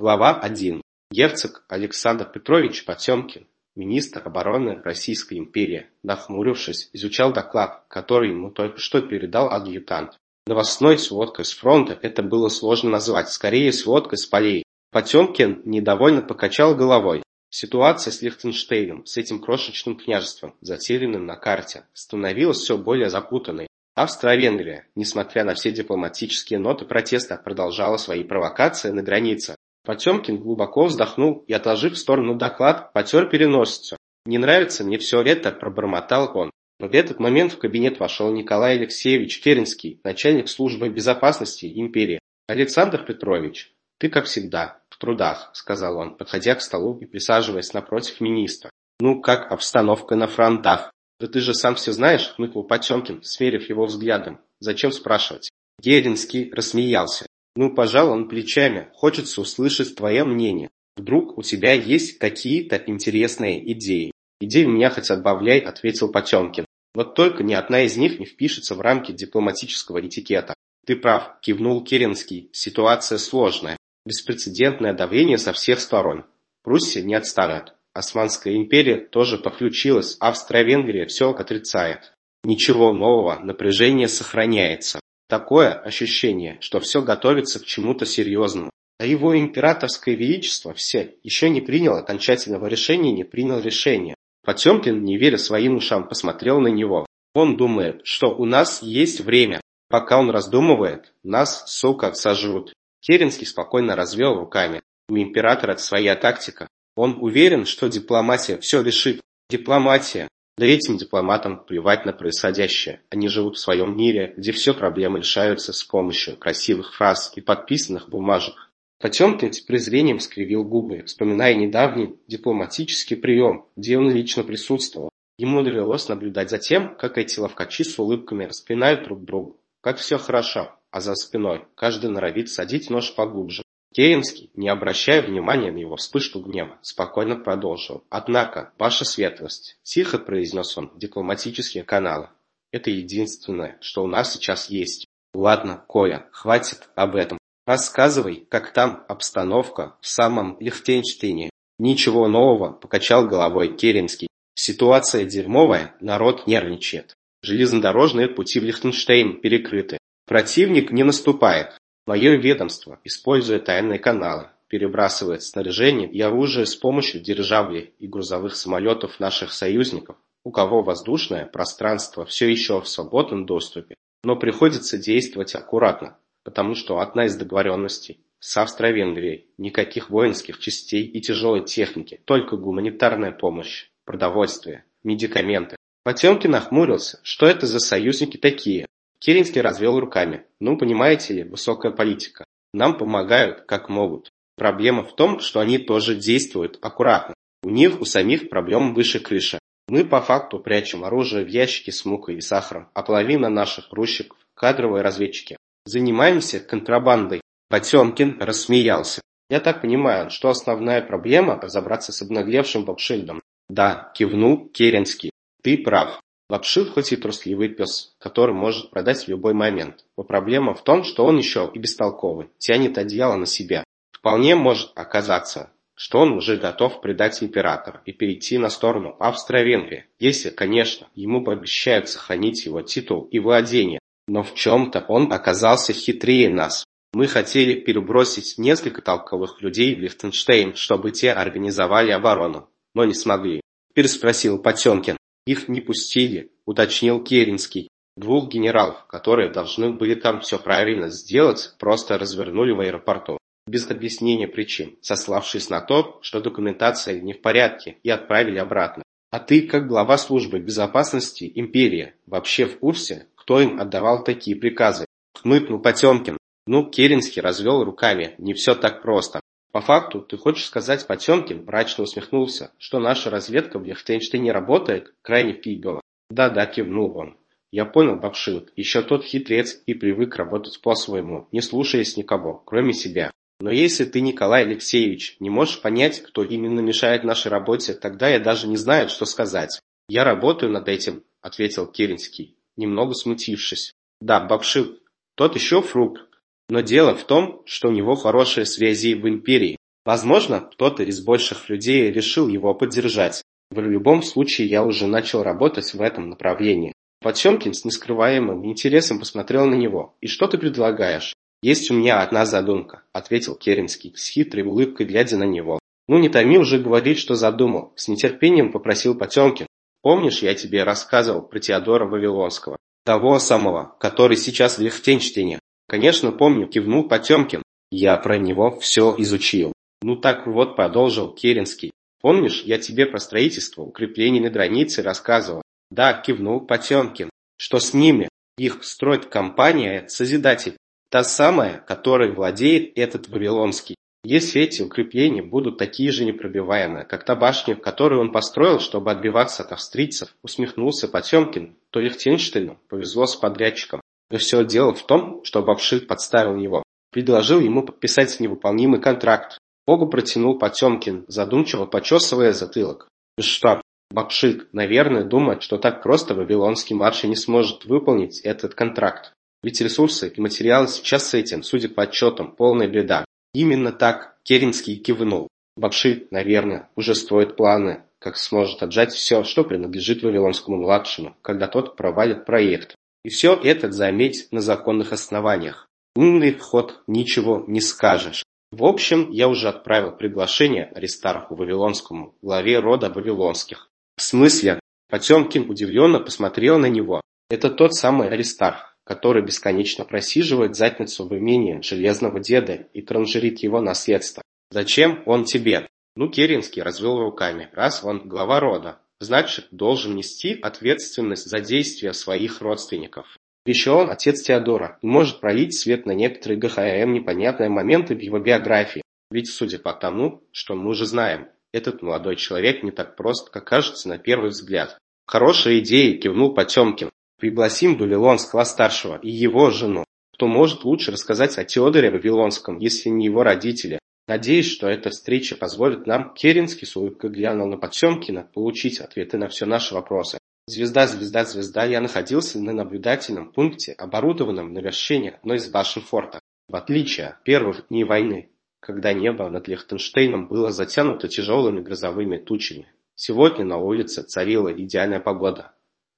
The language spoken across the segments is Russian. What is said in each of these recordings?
Глава 1. Герцог Александр Петрович Потемкин, министр обороны Российской империи, нахмурившись, изучал доклад, который ему только что передал адъютант. Новостной сводкой с фронта это было сложно назвать, скорее сводкой с полей. Потемкин недовольно покачал головой. Ситуация с Лихтенштейном, с этим крошечным княжеством, затерянным на карте, становилась все более запутанной. Австро-Венгрия, несмотря на все дипломатические ноты протеста, продолжала свои провокации на границе. Потемкин глубоко вздохнул и, отложив в сторону доклад, потер переносицу. «Не нравится мне все это», – пробормотал он. Но в этот момент в кабинет вошел Николай Алексеевич Керенский, начальник службы безопасности империи. «Александр Петрович, ты, как всегда, в трудах», – сказал он, подходя к столу и присаживаясь напротив министра. «Ну, как обстановка на фронтах?» «Да ты же сам все знаешь», – хмыкнул Потемкин, смерив его взглядом. «Зачем спрашивать?» Керенский рассмеялся. «Ну, пожал он плечами. Хочется услышать твое мнение. Вдруг у тебя есть какие-то интересные идеи?» «Идей меня хоть отбавляй», – ответил Потемкин. Вот только ни одна из них не впишется в рамки дипломатического этикета. Ты прав, кивнул Керенский. Ситуация сложная. Беспрецедентное давление со всех сторон. Пруссия не отстанет. Османская империя тоже подключилась, Австро-Венгрия все отрицает. Ничего нового, напряжение сохраняется. Такое ощущение, что все готовится к чему-то серьезному. А его императорское величество все еще не принял окончательного решения, не принял решения. Потемкин, не веря своим ушам, посмотрел на него. Он думает, что у нас есть время. Пока он раздумывает, нас, сука, сожрут. Керенский спокойно развел руками. У императора своя тактика. Он уверен, что дипломатия все решит. Дипломатия. Да этим дипломатам плевать на происходящее. Они живут в своем мире, где все проблемы решаются с помощью красивых фраз и подписанных бумажек. Потемкин с презрением скривил губы, вспоминая недавний дипломатический прием, где он лично присутствовал. Ему довелось наблюдать за тем, как эти ловкачи с улыбками распинают друг друга. Как все хорошо, а за спиной каждый норовит садить нож поглубже. Керенский, не обращая внимания на его вспышку гнева, спокойно продолжил. «Однако, ваша светлость», – тихо произнес он, – «дипломатические каналы. Это единственное, что у нас сейчас есть. Ладно, Коля, хватит об этом. Рассказывай, как там обстановка в самом Лихтенштейне. Ничего нового, покачал головой Керенский. Ситуация дерьмовая, народ нервничает. Железнодорожные пути в Лихтенштейн перекрыты. Противник не наступает. Мое ведомство, используя тайные каналы, перебрасывает снаряжение и оружие с помощью дирижаблей и грузовых самолетов наших союзников, у кого воздушное пространство все еще в свободном доступе, но приходится действовать аккуратно, потому что одна из договоренностей с Австро-Венгрией – никаких воинских частей и тяжелой техники, только гуманитарная помощь, продовольствие, медикаменты. Потемкин нахмурился, что это за союзники такие. Керенский развел руками. Ну, понимаете ли, высокая политика. Нам помогают, как могут. Проблема в том, что они тоже действуют аккуратно. У них у самих проблем выше крыши. Мы по факту прячем оружие в ящики с мукой и сахаром, а половина наших грузчиков – кадровые разведчики. Занимаемся контрабандой. Потемкин рассмеялся. Я так понимаю, что основная проблема – разобраться с обнаглевшим Бабшильдом. Да, кивнул Керенский. Ты прав. Лапшин хоть и трусливый пес, который может продать в любой момент, но проблема в том, что он еще и бестолковый, тянет одеяло на себя. Вполне может оказаться, что он уже готов предать императора и перейти на сторону Австро-Венгрии, если, конечно, ему пообещают сохранить его титул и владение. Но в чем-то он оказался хитрее нас. Мы хотели перебросить несколько толковых людей в Лихтенштейн, чтобы те организовали оборону, но не смогли. Переспросил Потемкин. Их не пустили, уточнил Керенский. Двух генералов, которые должны были там все правильно сделать, просто развернули в аэропорту. Без объяснения причин, сославшись на то, что документация не в порядке, и отправили обратно. А ты, как глава службы безопасности империи, вообще в курсе, кто им отдавал такие приказы? Хмыкнул Потемкин. Ну, Керенский развел руками. Не все так просто. По факту, ты хочешь сказать, Потемкин мрачно усмехнулся, что наша разведка в Лихтенштейне работает крайне фигово. Да-да, кивнул он. Я понял, Бабшилд, еще тот хитрец и привык работать по-своему, не слушаясь никого, кроме себя. Но если ты, Николай Алексеевич, не можешь понять, кто именно мешает нашей работе, тогда я даже не знаю, что сказать. Я работаю над этим, ответил Керенский немного смутившись. Да, Бабшил, тот еще фрукт. Но дело в том, что у него хорошие связи в империи. Возможно, кто-то из больших людей решил его поддержать. В любом случае, я уже начал работать в этом направлении. Потемкин с нескрываемым интересом посмотрел на него. «И что ты предлагаешь?» «Есть у меня одна задумка», — ответил Керенский, с хитрой улыбкой глядя на него. «Ну не томи уже говорить, что задумал», — с нетерпением попросил Потемкин. «Помнишь, я тебе рассказывал про Теодора Вавилонского? Того самого, который сейчас в Лихтенштейне?» «Конечно, помню», — кивнул Потемкин. «Я про него все изучил». «Ну так вот», — продолжил Керенский. «Помнишь, я тебе про строительство укреплений на границе рассказывал?» «Да», — кивнул Потемкин. «Что с ними? Их строит компания «Созидатель». Та самая, которой владеет этот Вавилонский. Если эти укрепления будут такие же непробиваемые, как та башня, которую он построил, чтобы отбиваться от австрийцев, усмехнулся Потемкин, то Лихтенштейну повезло с подрядчиком. Все дело в том, что Бабшит подставил его. Предложил ему подписать невыполнимый контракт. Богу протянул Потемкин, задумчиво почесывая затылок. Что, Бабшит, наверное, думает, что так просто Вавилонский младший не сможет выполнить этот контракт. Ведь ресурсы и материалы сейчас с этим, судя по отчетам, полная беда. Именно так Керенский кивнул. Бакши, наверное, уже строит планы, как сможет отжать все, что принадлежит Вавилонскому младшему, когда тот провалит проект. И все это заметь на законных основаниях. Умный ход, ничего не скажешь. В общем, я уже отправил приглашение Аристарху Вавилонскому, главе рода Вавилонских. В смысле? Потемкин удивленно посмотрел на него. Это тот самый Аристарх, который бесконечно просиживает задницу в имении железного деда и транжирит его наследство. Зачем он тебе? Ну, Керенский развел руками. Раз он глава рода, значит, должен нести ответственность за действия своих родственников. Еще он отец Теодора и может пролить свет на некоторые ГХМ непонятные моменты в его биографии. Ведь, судя по тому, что мы уже знаем, этот молодой человек не так прост, как кажется на первый взгляд. Хорошая идея, кивнул Потемкин. Пригласим Вавилонского-старшего и его жену. Кто может лучше рассказать о Теодоре Вавилонском, если не его родители? Надеюсь, что эта встреча позволит нам, Керенский с улыбкой глянул на Потемкина, получить ответы на все наши вопросы. Звезда, звезда, звезда, я находился на наблюдательном пункте, оборудованном на вершине одной из башен форта. В отличие от первых дней войны, когда небо над Лихтенштейном было затянуто тяжелыми грозовыми тучами, сегодня на улице царила идеальная погода.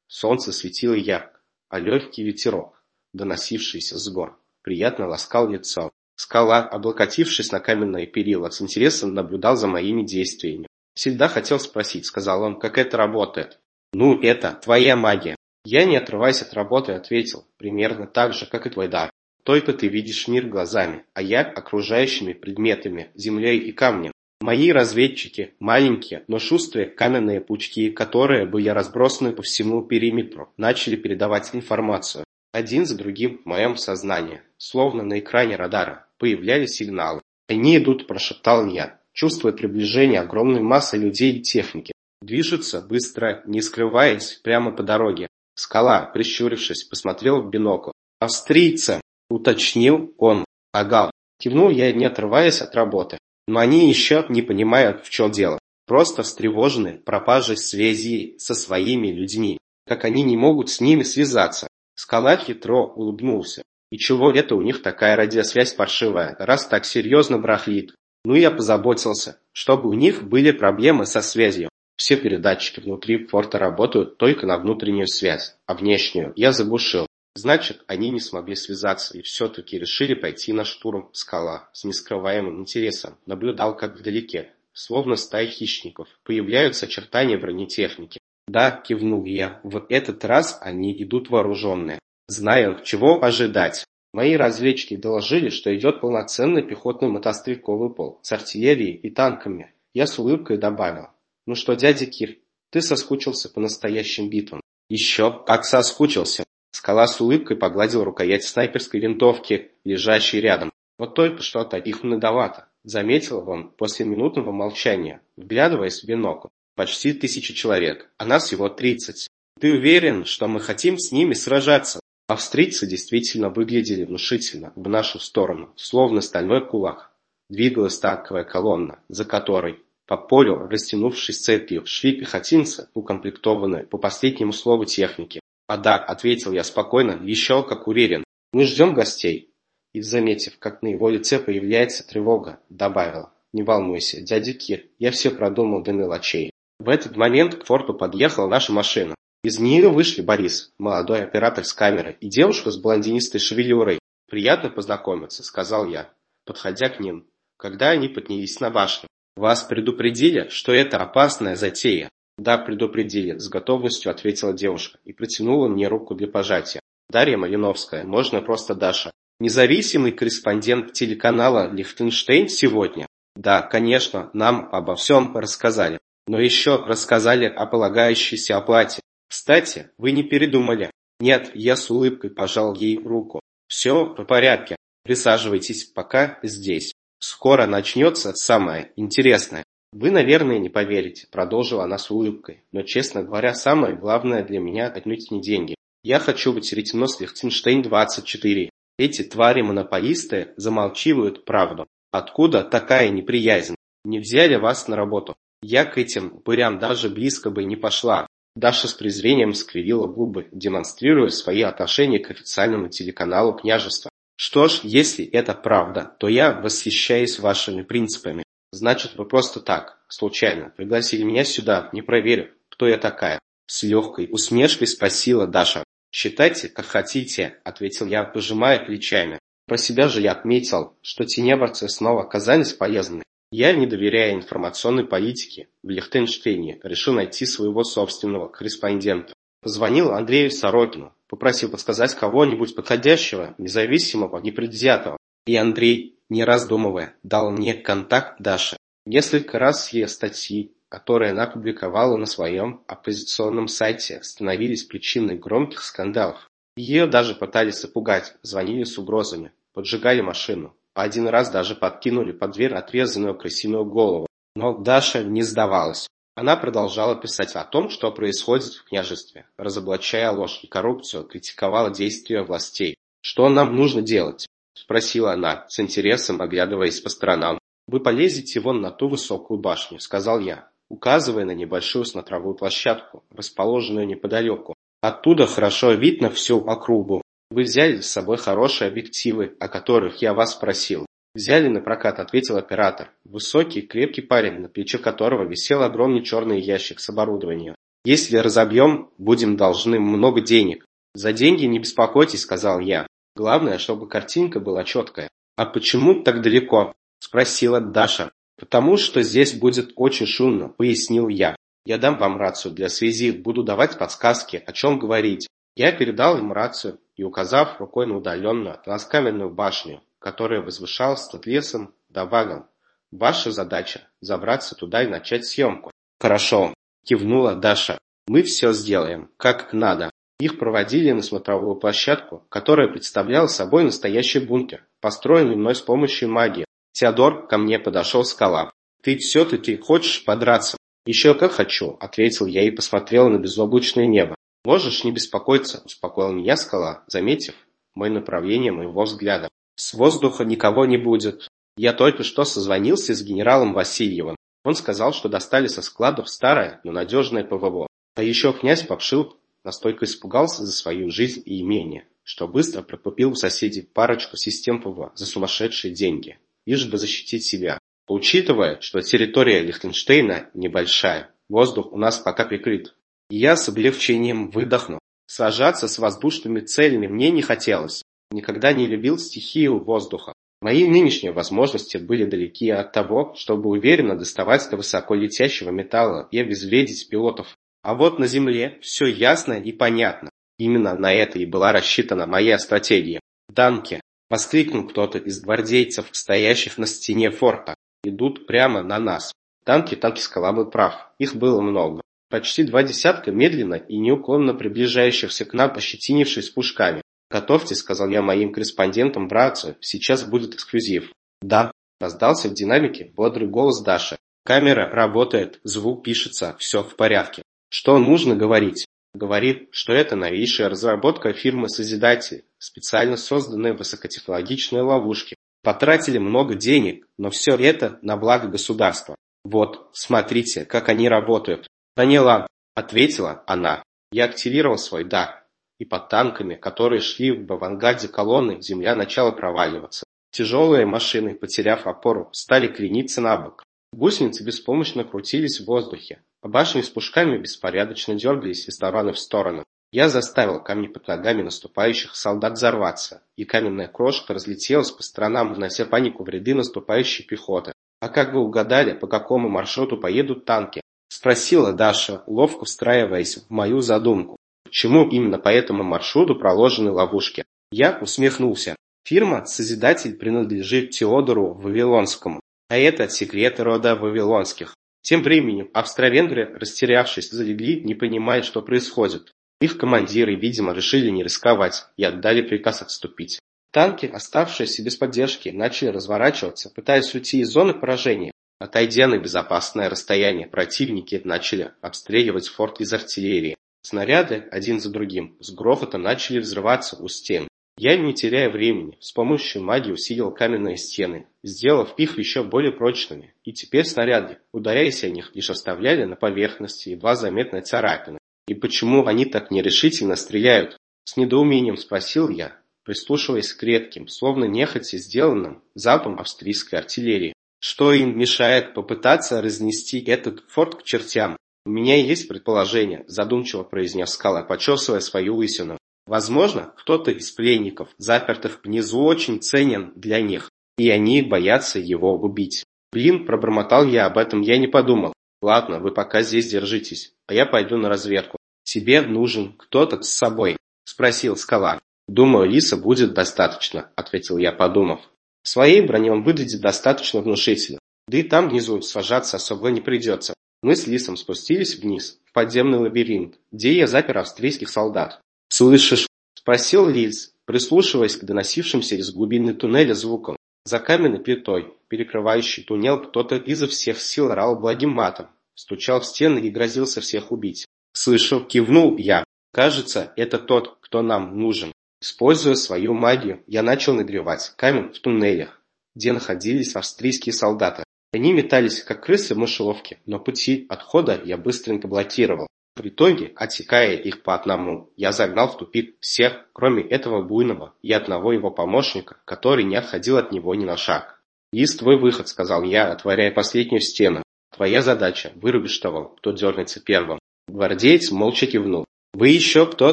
Солнце светило ярко, а легкий ветерок, доносившийся с гор, приятно ласкал лицо. Скала, облокотившись на каменное перила, с интересом наблюдал за моими действиями. «Всегда хотел спросить», — сказал он, — «как это работает?» «Ну, это твоя магия». Я, не отрываясь от работы, ответил, примерно так же, как и твой дар. Только ты видишь мир глазами, а я окружающими предметами, землей и камнем. Мои разведчики – маленькие, но шустрые каменные пучки, которые были разбросаны по всему периметру, начали передавать информацию. Один за другим в моем сознании, словно на экране радара, появлялись сигналы. «Они идут», – прошептал я, чувствуя приближение огромной массы людей и техники. Движется быстро, не скрываясь, прямо по дороге. Скала, прищурившись, посмотрел в бинокль. «Австрийцы!» – уточнил он. «Ага». Кивнул я, не отрываясь от работы. Но они еще не понимают, в чем дело. Просто встревожены пропажей связи со своими людьми. Как они не могут с ними связаться. Скала хитро улыбнулся. И чего это у них такая радиосвязь паршивая, раз так серьезно брахлит? Ну я позаботился, чтобы у них были проблемы со связью. Все передатчики внутри форта работают только на внутреннюю связь, а внешнюю я заглушил. Значит, они не смогли связаться и все-таки решили пойти на штурм скала с нескрываемым интересом. Наблюдал, как вдалеке, словно стая хищников, появляются очертания бронетехники. Да, кивнул я, в этот раз они идут вооруженные. Знаю, чего ожидать. Мои разведчики доложили, что идет полноценный пехотный мотострелковый пол с артиллерией и танками. Я с улыбкой добавил. Ну что, дядя Кир, ты соскучился по настоящим битвам? Еще как соскучился. Скала с улыбкой погладил рукоять снайперской винтовки, лежащей рядом. Вот только что-то их многовато, заметил он после минутного молчания, вглядываясь в бинокль. Почти тысяча человек, а нас всего тридцать. Ты уверен, что мы хотим с ними сражаться? Австрийцы действительно выглядели внушительно в нашу сторону, словно стальной кулак. Двигалась танковая колонна, за которой по полю, растянувшись цепью, шли пехотинцы, укомплектованные по последнему слову техники. «А да», — ответил я спокойно, еще как уверен. «Мы ждем гостей». И, заметив, как на его лице появляется тревога, добавила. Не волнуйся, дядя Кир, я все продумал до мелочей. В этот момент к форту подъехала наша машина. Из нее вышли Борис, молодой оператор с камерой, и девушка с блондинистой шевелюрой. «Приятно познакомиться», — сказал я, подходя к ним, когда они поднялись на башню. «Вас предупредили, что это опасная затея?» «Да, предупредили», — с готовностью ответила девушка и протянула мне руку для пожатия. «Дарья Малиновская, можно просто Даша. Независимый корреспондент телеканала «Лихтенштейн» сегодня?» «Да, конечно, нам обо всем рассказали. Но еще рассказали о полагающейся оплате. Кстати, вы не передумали?» «Нет», я с улыбкой пожал ей руку. «Все по порядке. Присаживайтесь пока здесь. Скоро начнется самое интересное. Вы, наверное, не поверите, продолжила она с улыбкой. Но, честно говоря, самое главное для меня отнюдь не деньги. Я хочу быть ретинос Лихтенштейн-24. Эти твари-монополисты замалчивают правду. Откуда такая неприязнь? Не взяли вас на работу. Я к этим упырям даже близко бы не пошла. Даша с презрением скривила губы, демонстрируя свои отношения к официальному телеканалу княжества. Что ж, если это правда, то я восхищаюсь вашими принципами. Значит, вы просто так, случайно, пригласили меня сюда, не проверив, кто я такая. С легкой усмешкой спросила Даша. «Считайте, как хотите», — ответил я, пожимая плечами. Про себя же я отметил, что тенеборцы снова оказались полезными. Я, не доверяя информационной политике, в Лихтенштейне решил найти своего собственного корреспондента. Позвонил Андрею Сорокину, попросил подсказать кого-нибудь подходящего, независимого, непредвзятого. И Андрей, не раздумывая, дал мне контакт Даши. Несколько раз ее статьи, которые она публиковала на своем оппозиционном сайте, становились причиной громких скандалов. Ее даже пытались запугать, звонили с угрозами, поджигали машину. Один раз даже подкинули под дверь отрезанную крысиную голову. Но Даша не сдавалась. Она продолжала писать о том, что происходит в княжестве, разоблачая ложь и коррупцию, критиковала действия властей. «Что нам нужно делать?» – спросила она, с интересом оглядываясь по сторонам. «Вы полезете вон на ту высокую башню», – сказал я, указывая на небольшую смотровую площадку, расположенную неподалеку. «Оттуда хорошо видно всю округу. Вы взяли с собой хорошие объективы, о которых я вас просил. «Взяли на прокат», — ответил оператор. Высокий, крепкий парень, на плече которого висел огромный черный ящик с оборудованием. «Если разобьем, будем должны много денег». «За деньги не беспокойтесь», — сказал я. «Главное, чтобы картинка была четкая». «А почему так далеко?» — спросила Даша. «Потому что здесь будет очень шумно», — пояснил я. «Я дам вам рацию для связи, буду давать подсказки, о чем говорить». Я передал им рацию и, указав рукой на удаленную от башню, которая возвышалась над лесом до вагон. Ваша задача – забраться туда и начать съемку. Хорошо, кивнула Даша. Мы все сделаем, как надо. Их проводили на смотровую площадку, которая представляла собой настоящий бункер, построенный мной с помощью магии. Теодор ко мне подошел скала. «Ты все-таки хочешь подраться?» «Еще как хочу», — ответил я и посмотрел на безоблачное небо. «Можешь не беспокоиться», — успокоил меня скала, заметив мое направление моего взгляда. С воздуха никого не будет. Я только что созвонился с генералом Васильевым. Он сказал, что достали со складов старое, но надежное ПВО. А еще князь Попшил настолько испугался за свою жизнь и имение, что быстро прокупил у соседей парочку систем ПВО за сумасшедшие деньги, лишь бы защитить себя. Учитывая, что территория Лихтенштейна небольшая, воздух у нас пока прикрыт. Я с облегчением выдохнул. Сажаться с воздушными целями мне не хотелось. Никогда не любил стихию воздуха. Мои нынешние возможности были далеки от того, чтобы уверенно доставать до высоколетящего металла и обезвредить пилотов. А вот на Земле все ясно и понятно. Именно на это и была рассчитана моя стратегия. «Данки!» – воскликнул кто-то из гвардейцев, стоящих на стене форта. «Идут прямо на нас». Танки Танкискала был прав. Их было много. Почти два десятка медленно и неуклонно приближающихся к нам, ощетинившись пушками. «Готовьте», — сказал я моим корреспондентам в рацию, — «сейчас будет эксклюзив». «Да», — раздался в динамике бодрый голос Даши. «Камера работает, звук пишется, все в порядке. Что нужно говорить?» Говорит, что это новейшая разработка фирмы Созидатель, специально созданные высокотехнологичные ловушки. Потратили много денег, но все это на благо государства. Вот, смотрите, как они работают. Поняла, ответила она. Я активировал свой дар и под танками, которые шли в авангарде колонны, земля начала проваливаться. Тяжелые машины, потеряв опору, стали крениться на бок. Гусеницы беспомощно крутились в воздухе, а башни с пушками беспорядочно дергались из стороны в сторону. Я заставил камни под ногами наступающих солдат взорваться, и каменная крошка разлетелась по сторонам, внося панику в ряды наступающей пехоты. «А как вы угадали, по какому маршруту поедут танки?» – спросила Даша, ловко встраиваясь в мою задумку. Почему именно по этому маршруту проложены ловушки? Я усмехнулся. Фирма «Созидатель» принадлежит Теодору Вавилонскому, а это секреты рода Вавилонских. Тем временем австро-венгры, растерявшись, залегли, не понимая, что происходит. Их командиры, видимо, решили не рисковать и отдали приказ отступить. Танки, оставшиеся без поддержки, начали разворачиваться, пытаясь уйти из зоны поражения. Отойдя на безопасное расстояние, противники начали обстреливать форт из артиллерии. Снаряды, один за другим, с грохотом начали взрываться у стен. Я, не теряя времени, с помощью магии усилил каменные стены, сделав их еще более прочными, и теперь снаряды, ударяясь о них, лишь оставляли на поверхности едва заметные царапины. И почему они так нерешительно стреляют? С недоумением спросил я, прислушиваясь к редким, словно нехотя сделанным, залпам австрийской артиллерии. Что им мешает попытаться разнести этот форт к чертям? У меня есть предположение, задумчиво произнес Скала, почесывая свою лысину. Возможно, кто-то из пленников, запертых внизу, очень ценен для них, и они боятся его убить. Блин, пробормотал я, об этом я не подумал. Ладно, вы пока здесь держитесь, а я пойду на разведку. Тебе нужен кто-то с собой, спросил Скала. «Думаю, Лиса будет достаточно», — ответил я, подумав. Своей броне он выглядит достаточно внушительно. Да и там внизу сражаться особо не придется. Мы с Лисом спустились вниз, в подземный лабиринт, где я запер австрийских солдат. «Слышишь?» – спросил Лис, прислушиваясь к доносившимся из глубины туннеля звукам. За каменной плитой, перекрывающей туннел, кто-то изо всех сил орал благим матом, стучал в стены и грозился всех убить. «Слышу!» – кивнул я. «Кажется, это тот, кто нам нужен». Используя свою магию, я начал нагревать камень в туннелях, где находились австрийские солдаты. Они метались, как крысы в мышеловке, но пути отхода я быстренько блокировал. В итоге, отсекая их по одному, я загнал в тупик всех, кроме этого буйного и одного его помощника, который не отходил от него ни на шаг. «Есть твой выход», — сказал я, отворяя последнюю стену. «Твоя задача — вырубишь того, кто дернется первым». Гвардеец молча кивнул. «Вы еще кто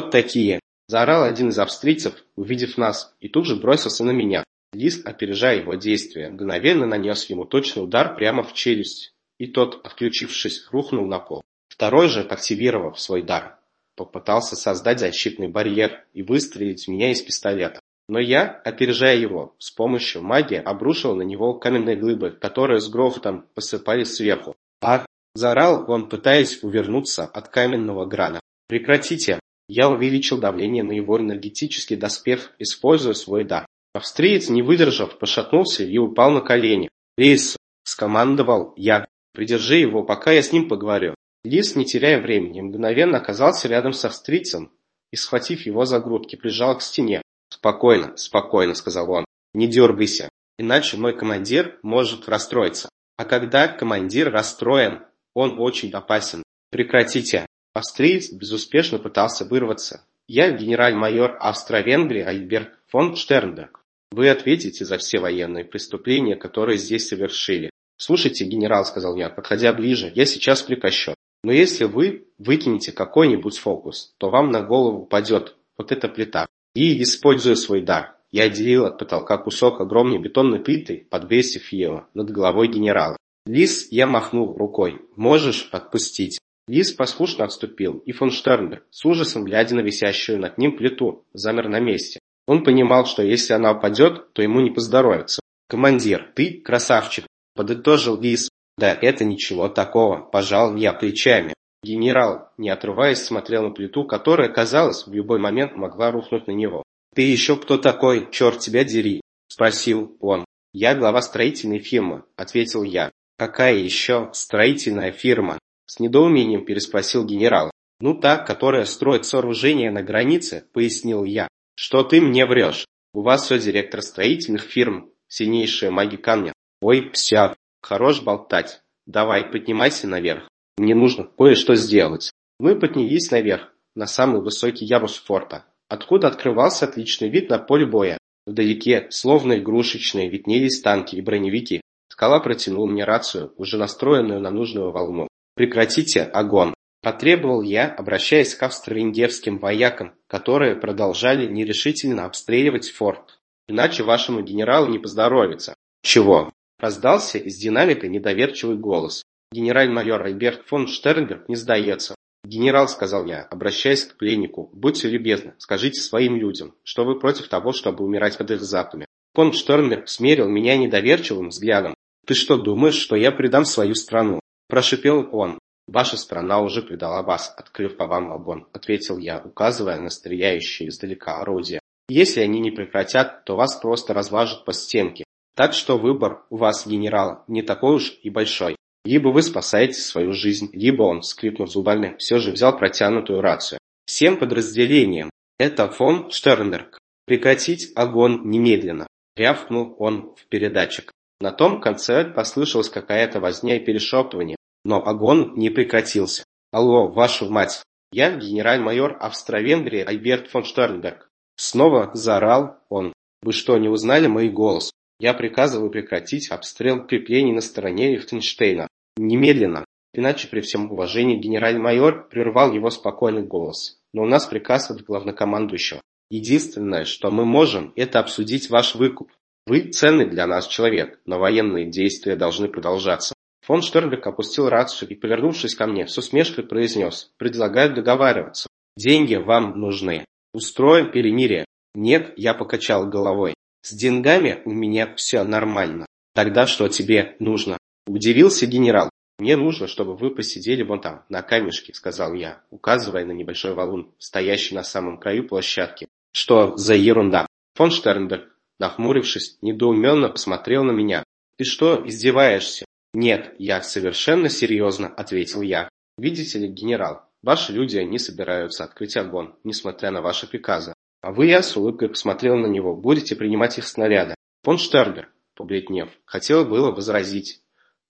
такие?» Заорал один из австрийцев, увидев нас, и тут же бросился на меня. Лист, опережая его действия, мгновенно нанес ему точный удар прямо в челюсть, и тот, отключившись, рухнул на пол. Второй же, активировав свой дар, попытался создать защитный барьер и выстрелить в меня из пистолета. Но я, опережая его, с помощью магии обрушил на него каменные глыбы, которые с грохотом посыпались сверху. «А!» – заорал он, пытаясь увернуться от каменного грана. «Прекратите!» Я увеличил давление на его энергетический доспех, используя свой дар. Австриец, не выдержав, пошатнулся и упал на колени. «Лис!» – скомандовал я. «Придержи его, пока я с ним поговорю». Лис, не теряя времени, мгновенно оказался рядом с австрийцем и, схватив его за грудки, прижал к стене. «Спокойно, спокойно», – сказал он. «Не дергайся, иначе мой командир может расстроиться. А когда командир расстроен, он очень опасен. Прекратите, Австриец безуспешно пытался вырваться. Я генерал-майор Австро-Венгрии Альберт фон Штернберг. Вы ответите за все военные преступления, которые здесь совершили. Слушайте, генерал, сказал я, подходя ближе, я сейчас прекращу. Но если вы выкинете какой-нибудь фокус, то вам на голову упадет вот эта плита. И, используя свой дар, я отделил от потолка кусок огромной бетонной плиты, подвесив его над головой генерала. Лис я махнул рукой. Можешь отпустить. Лис послушно отступил, и фон Штернберг, с ужасом глядя на висящую над ним плиту, замер на месте. Он понимал, что если она упадет, то ему не поздоровится. «Командир, ты красавчик!» – подытожил Лис. «Да это ничего такого», – пожал я плечами. Генерал, не отрываясь, смотрел на плиту, которая, казалось, в любой момент могла рухнуть на него. «Ты еще кто такой, черт тебя дери?» – спросил он. «Я глава строительной фирмы», – ответил я. «Какая еще строительная фирма?» С недоумением переспросил генерал. «Ну та, которая строит сооружения на границе», — пояснил я. «Что ты мне врешь? У вас все директор строительных фирм, сильнейшие маги камня». «Ой, псят, хорош болтать. Давай, поднимайся наверх. Мне нужно кое-что сделать». Мы поднялись наверх, на самый высокий ярус форта, откуда открывался отличный вид на поле боя. Вдалеке, словно игрушечные, виднелись танки и броневики. Скала протянул мне рацию, уже настроенную на нужную волну. «Прекратите огонь!» – потребовал я, обращаясь к австро-венгерским воякам, которые продолжали нерешительно обстреливать форт. «Иначе вашему генералу не поздоровится». «Чего?» – раздался из динамика недоверчивый голос. Генерал-майор Альберт фон Штернберг не сдается. «Генерал», — сказал я, обращаясь к пленнику, — «будьте любезны, скажите своим людям, что вы против того, чтобы умирать под их запами». Фон Штернберг смерил меня недоверчивым взглядом. «Ты что, думаешь, что я предам свою страну?» Прошипел он. «Ваша страна уже предала вас, открыв по вам огонь», — ответил я, указывая на стреляющие издалека орудия. «Если они не прекратят, то вас просто разлажут по стенке. Так что выбор у вас, генерал, не такой уж и большой. Либо вы спасаете свою жизнь, либо он, скрипнув зубами, все же взял протянутую рацию. Всем подразделениям. Это фон Штернберг. Прекратить огонь немедленно. Рявкнул он в передатчик. На том конце послышалась какая-то возня и перешептывание, но огонь не прекратился. Алло, вашу мать! Я генерал-майор Австро-Венгрии Альберт фон Штернберг. Снова заорал он. Вы что, не узнали мой голос? Я приказываю прекратить обстрел укреплений на стороне Лихтенштейна. Немедленно. Иначе при всем уважении генерал-майор прервал его спокойный голос. Но у нас приказ от главнокомандующего. Единственное, что мы можем, это обсудить ваш выкуп. Вы ценный для нас человек, но военные действия должны продолжаться. Фон Штернберг опустил рацию и, повернувшись ко мне, с усмешкой произнес, предлагаю договариваться. Деньги вам нужны. Устроим перемирие. Нет, я покачал головой. С деньгами у меня все нормально. Тогда что тебе нужно? Удивился генерал. Мне нужно, чтобы вы посидели вон там, на камешке, сказал я, указывая на небольшой валун, стоящий на самом краю площадки. Что за ерунда? Фон Штернберг, нахмурившись, недоуменно посмотрел на меня. Ты что, издеваешься? Нет, я совершенно серьезно, ответил я. Видите ли, генерал, ваши люди не собираются открыть огонь, несмотря на ваши приказы. А вы, я с улыбкой посмотрел на него, будете принимать их снаряды. Фон Штербер, побледнев, хотел было возразить.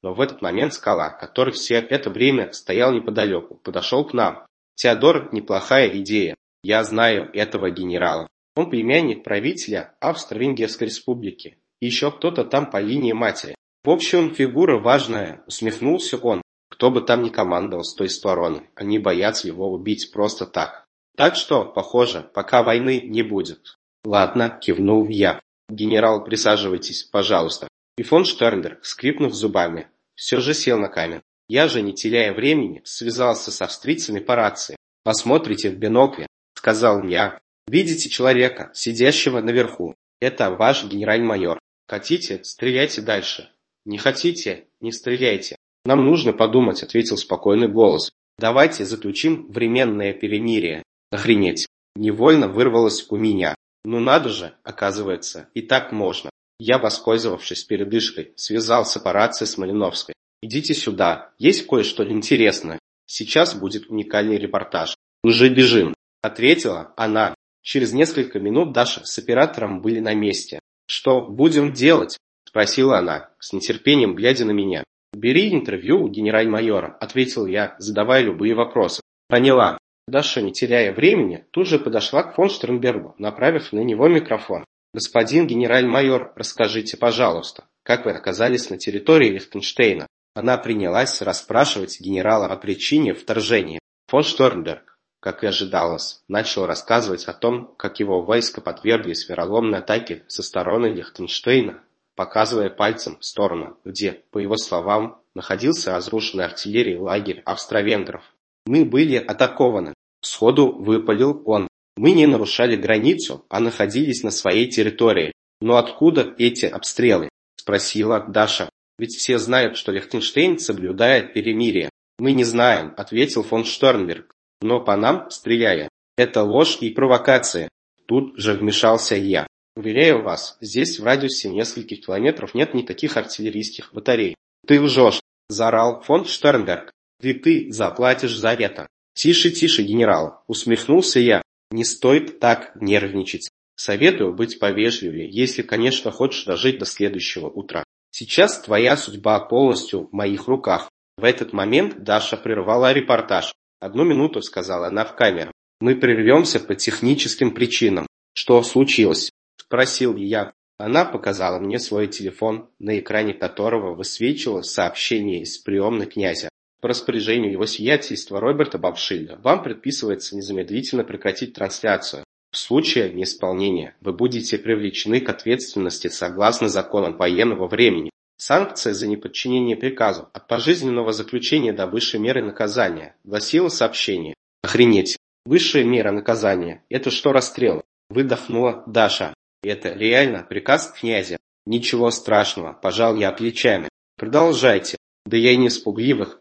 Но в этот момент скала, который все это время стоял неподалеку, подошел к нам. Теодор, неплохая идея. Я знаю этого генерала. Он племянник правителя Австро-Венгерской республики. И еще кто-то там по линии матери. В общем, фигура важная, усмехнулся он. Кто бы там ни командовал с той стороны, они боятся его убить просто так. Так что, похоже, пока войны не будет. Ладно, кивнул я. Генерал, присаживайтесь, пожалуйста. И фон Штернберг, скрипнув зубами, все же сел на камень. Я же, не теряя времени, связался с австрийцами по рации. «Посмотрите в бинокле», — сказал я. «Видите человека, сидящего наверху? Это ваш генерал-майор. Хотите, стреляйте дальше. Не хотите, не стреляйте. Нам нужно подумать», — ответил спокойный голос. «Давайте заключим временное перемирие. Охренеть. Невольно вырвалось у меня. Ну надо же, оказывается, и так можно. Я, воспользовавшись передышкой, связался по рации с Малиновской. «Идите сюда, есть кое-что интересное. Сейчас будет уникальный репортаж. Уже бежим», — ответила она. Через несколько минут Даша с оператором были на месте. «Что будем делать?» – спросила она, с нетерпением глядя на меня. «Бери интервью у генерал-майора», – ответил я, задавая любые вопросы. «Поняла. Даша, не теряя времени, тут же подошла к фон Штернбергу, направив на него микрофон. «Господин генераль-майор, расскажите, пожалуйста, как вы оказались на территории Лихтенштейна?» Она принялась расспрашивать генерала о причине вторжения. Фон Штернберг, как и ожидалось, начал рассказывать о том, как его войска подверглись вероломной атаке со стороны Лихтенштейна, показывая пальцем в сторону, где, по его словам, находился разрушенный артиллерией лагерь австро-венгров. Мы были атакованы. Сходу выпалил он. Мы не нарушали границу, а находились на своей территории. Но откуда эти обстрелы? Спросила Даша. Ведь все знают, что Лихтенштейн соблюдает перемирие. Мы не знаем, ответил фон Штернберг. Но по нам стреляя. Это ложь и провокация. Тут же вмешался я. Уверяю вас, здесь в радиусе нескольких километров нет никаких артиллерийских батарей. Ты лжешь, заорал фон Штернберг. И ты заплатишь за это. Тише, тише, генерал, усмехнулся я. Не стоит так нервничать. Советую быть повежливее, если, конечно, хочешь дожить до следующего утра. Сейчас твоя судьба полностью в моих руках. В этот момент Даша прервала репортаж. Одну минуту, сказала она в камеру. Мы прервемся по техническим причинам. Что случилось? Спросил я. Она показала мне свой телефон, на экране которого высвечивалось сообщение из приемной князя. По распоряжению его сиятельства Роберта Бабшильда вам предписывается незамедлительно прекратить трансляцию. В случае неисполнения вы будете привлечены к ответственности согласно законам военного времени. Санкция за неподчинение приказу от пожизненного заключения до высшей меры наказания, гласило сообщение. Охренеть! Высшая мера наказания – это что расстрел? Выдохнула Даша. Это реально приказ князя. Ничего страшного, пожал я плечами. Продолжайте. Да я и не с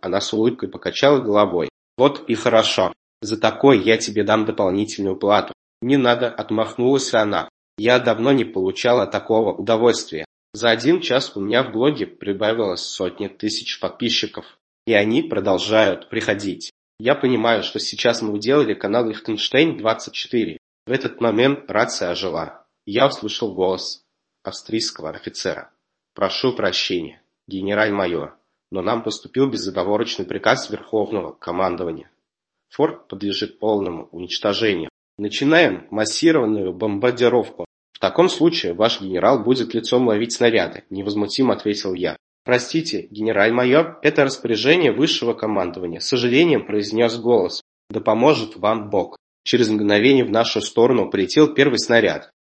она с улыбкой покачала головой. Вот и хорошо. За такое я тебе дам дополнительную плату. Не надо, отмахнулась она. Я давно не получала такого удовольствия. За один час у меня в блоге прибавилось сотни тысяч подписчиков. И они продолжают приходить. Я понимаю, что сейчас мы уделали канал Лихтенштейн-24. В этот момент рация ожила. Я услышал голос австрийского офицера. «Прошу прощения, генераль-майор, но нам поступил безоговорочный приказ Верховного командования. Форт подлежит полному уничтожению. Начинаем массированную бомбардировку. В таком случае ваш генерал будет лицом ловить снаряды, невозмутимо ответил я. Простите, генераль-майор, это распоряжение высшего командования, сожалением произнес голос. Да поможет вам Бог. Через мгновение в нашу сторону полетел первый снаряд.